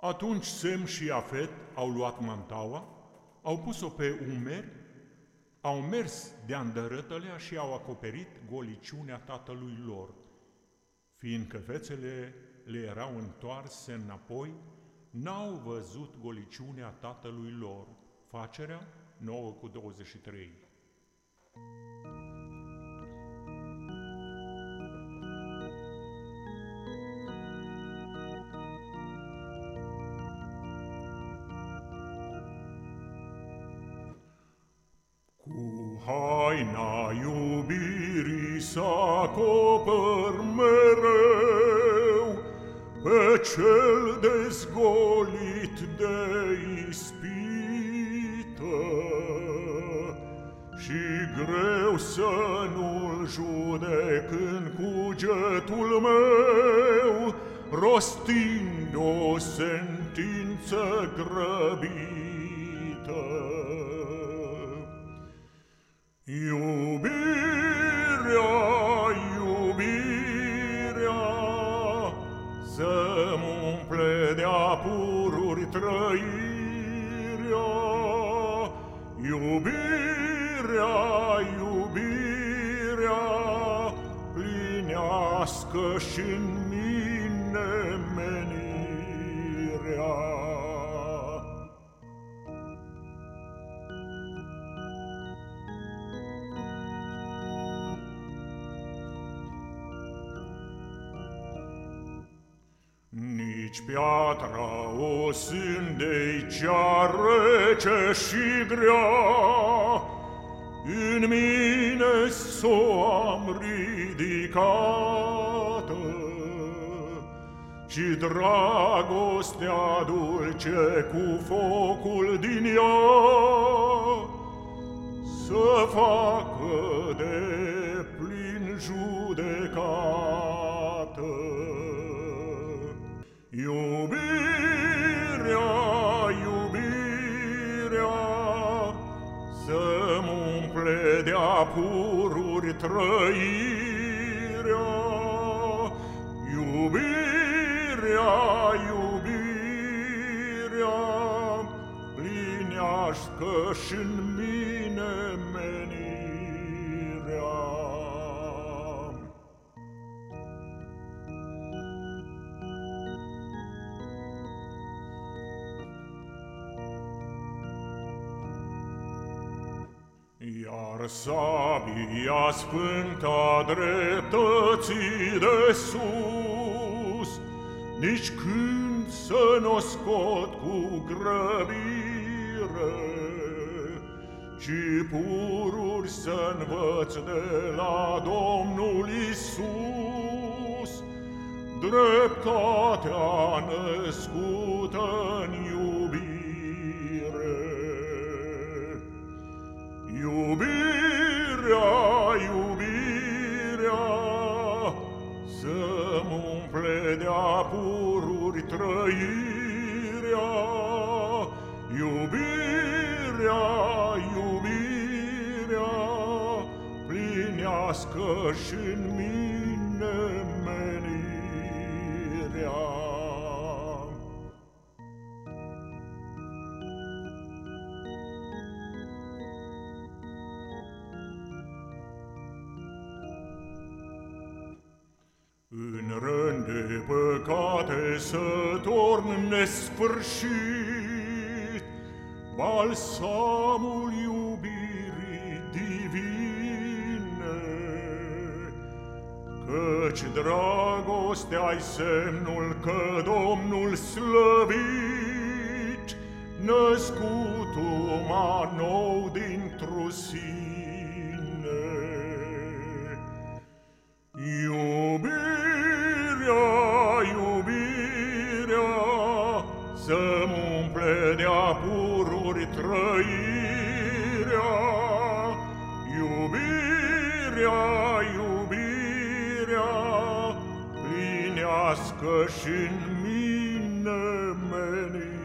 Atunci Sem și Afet au luat mantaua, au pus-o pe umeri, au mers de andărătălea și au acoperit goliciunea tatălui lor, fiindcă fețele le erau întoarse înapoi, n-au văzut goliciunea tatălui lor. Facerea 9 cu 23. Haina iubirii să acopăr mereu pe cel dezgolit de ispită și greu să nu-l judec în cugetul meu rostind o sentință grăbită. Să-mi umple de-a pururi trăirea. Iubirea, iubirea, Plinească și-n mine menirea. Nici piatra o sândei cea rece și grea, În mine s-o am ridicată, Și dragostea dulce cu focul din ea Să facă de plin judecată. Pururi trăirea. Iubirea, iubirea, Plinească și-n mine menirea. Iar sabia sfânta dreptății de sus, Nici când să n-o scot cu grăbire, Ci pururi să învăț de la Domnul Isus, Dreptatea născută-n iubire. Pururi trăirea. Iubirea, iubirea, Plinească și-n mine menirea. În de păcate să torn nesfârșit Balsamul iubirii divine. Căci dragostea-i semnul că Domnul slăvit Născut uma nou dintr-o sine pururi trăirea. Iubirea, iubirea, Plinească și-n mine menirea.